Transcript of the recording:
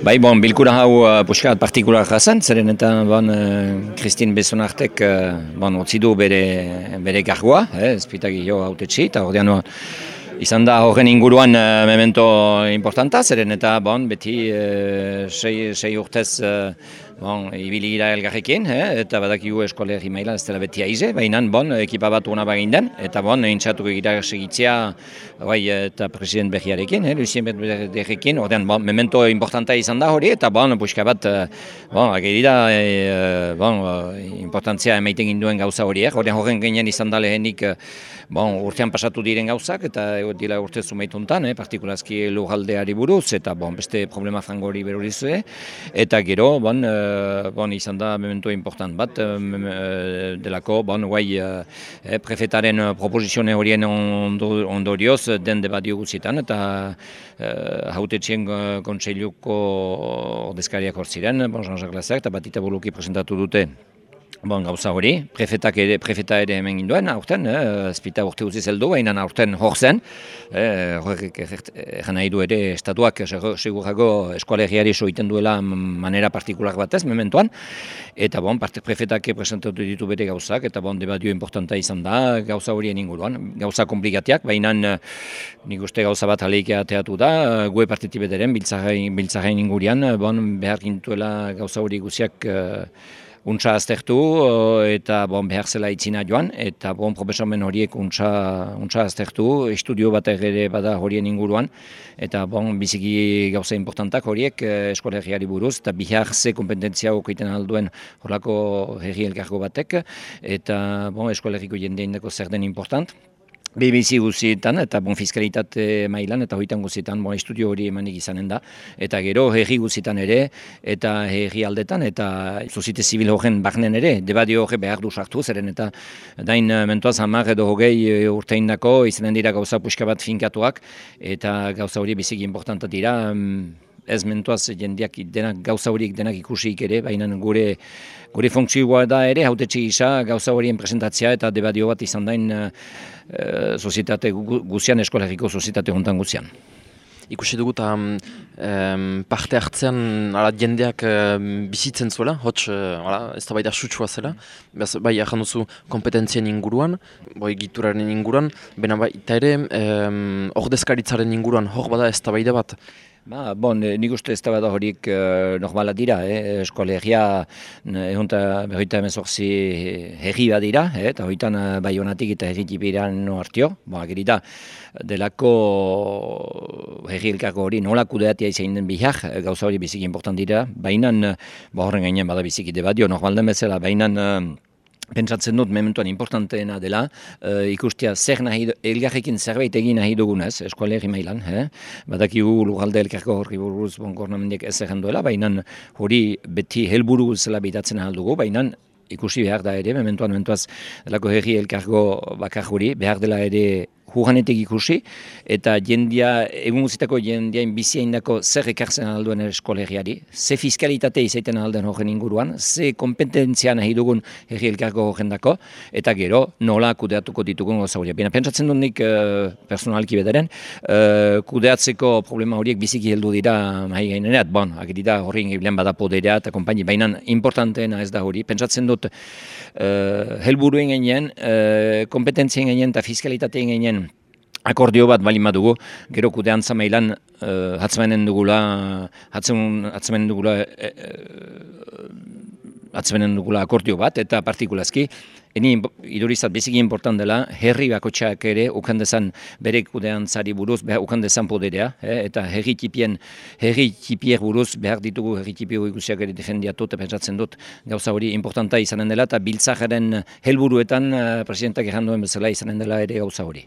Bai, bon, bilkura hau uh, puskat partikular zen, zeren eta bon, Kristin uh, Besonartek uh, bon, otzidu bere, bere gargoa, eh, ezpitagi jo haute eta ordean izan da horren inguruan uh, memento importanta, zeren eta bon, beti uh, sei, sei urtez uh, bon, ibili gira elgarrekin, eh, eta badakigu eskoleri maila ez dela beti aize, baina bon, ekipa bat una den, eta bon, eintzatu gira segitzea bai, eta president behiarekin, eh, Lucien behiarekin, ordean, bon, memento importanta izan da hori, eta bon, buska bat, bon, agerida, e, bon, importantzia emaiten ginduen gauza horiek, ordean horren ginen izan da lehenik, bon, urtean pasatu diren gauzak, eta dira urte zumeituntan, eh, partikulazki lujaldeari buruz, eta bon, beste problema frangori berurizue, eta gero, bon, Eh, bon, izan da memento important bat, uh, delako, bon, guai, uh, prefetaren proposizione horien ondorioz den debat dioguzitan, eta uh, haute txien kontseiluko ordezkariak hor ziren, bon, Jean-Jacques eta batita buluki presentatu dute. Bon, gauza hori, prefetak ere, prefeta ere hemen ginduen, aurten, eh, espita urte utzi zeldu, baina aurten hor zen, eh, horrek egan nahi du ere estatuak segurago eskualegiari soiten duela manera partikular batez, mementoan, eta bon, parte prefetak presentatu ditu bere gauzak, eta bon, debadio importanta izan da, gauza horien inguruan, gauza komplikatiak, baina eh, nik uste gauza bat aleikea teatu da, gue partitibeteren, biltzaren ingurian, bon, behar gintuela gauza hori guziak, uh, untsa aztertu eta bon, behar zela itzina joan, eta bon, profesomen horiek untsa, untsa aztertu, estudio bat ere bada horien inguruan, eta bon, biziki gauza importantak horiek eh, eskolegiari buruz, eta bihar ze kompetentzia okiten alduen horako herri elkargo batek, eta bon, eskolegiko jendeindako zer den important. BBC guzietan eta bon fiskalitate mailan eta hoitan guzietan bon estudio hori emanik izanen da. Eta gero herri guzietan ere eta herri aldetan eta sozite zibil horren barnen ere debadio horre behar du sartu zeren eta dain eh, mentuaz hamar edo hogei eh, urtein dako izanen dira gauza puska bat finkatuak eta gauza hori biziki importanta dira mm, ez mentuaz jendeak denak gauza horiek denak ikusik ere, baina gure gure funtzioa da ere, haute isa gauza horien presentatzea eta debadio bat izan dain uh, sozietate guzian, eskolegiko sozietate hontan guzian. Ikusi dugu eta um, parte hartzean ala, jendeak bizitzen zuela, hots uh, ez da bai da sutsua zela, Bez, bai ahan duzu kompetentzien inguruan, bai gituraren inguruan, bena bai eta ere um, ordezkaritzaren inguruan hor bada ez da bat, Ba, bon, eh, nik uste ez da horiek uh, normala dira, eh? eskolegia egun eta berroita emezorzi herri bat dira, eh? eta horietan uh, bai honatik eta herri no hartio, ba, gerita, delako herri elkarko hori nola kudeatia izan den bihar, gauza hori biziki important dira, baina, ba, horren gainean bada biziki debadio, normalden bezala, baina, Pentsatzen dut, mementuan importanteena dela, uh, ikustia zer nahi, elgarrekin zerbait egin nahi dugunez, eskualerri mailan, eh? badakigu lugalde elkarko horri buruz bonkornamendiek ez duela, baina hori beti helburu zela bitatzen aldugu, baina ikusi behar da ere, mementuan, mementuaz, delako herri elkargo bakar hori, behar dela ere juganetek ikusi, eta jendia, egun guzitako jendiain bizia indako zer ekartzen alduen eskolegiari, ze fiskalitate izaiten alden horren inguruan, ze kompetentzia nahi dugun herri elkarko horren dako, eta gero nola kudeatuko ditugun goza horiek. Bina, pentsatzen dut nik uh, personalki bedaren, uh, kudeatzeko problema horiek biziki heldu dira mahi gaineneat, bon, agirida horri ingibilen bada poderea eta kompaini, baina importanteena ez da hori, pentsatzen dut uh, helburuen gainean, uh, kompetentzien gainean eta fiskalitateen gainean akordio bat bali dugu, gero kude antza mailan uh, hatzmenen dugula, hatzmen, dugula, e, dugula akordio bat, eta partikulazki, Eni idurizat biziki important dela, herri bakotxak ere ukandezan bere kudeantzari buruz, behar ukandezan poderea, eh, eta herri tipien, herri tipier buruz behar ditugu herri tipier ikusiak ere defendiatu eta pentsatzen dut gauza hori importanta izanen dela, eta biltzakaren helburuetan uh, presidentak erranduen bezala izanen dela ere gauza hori.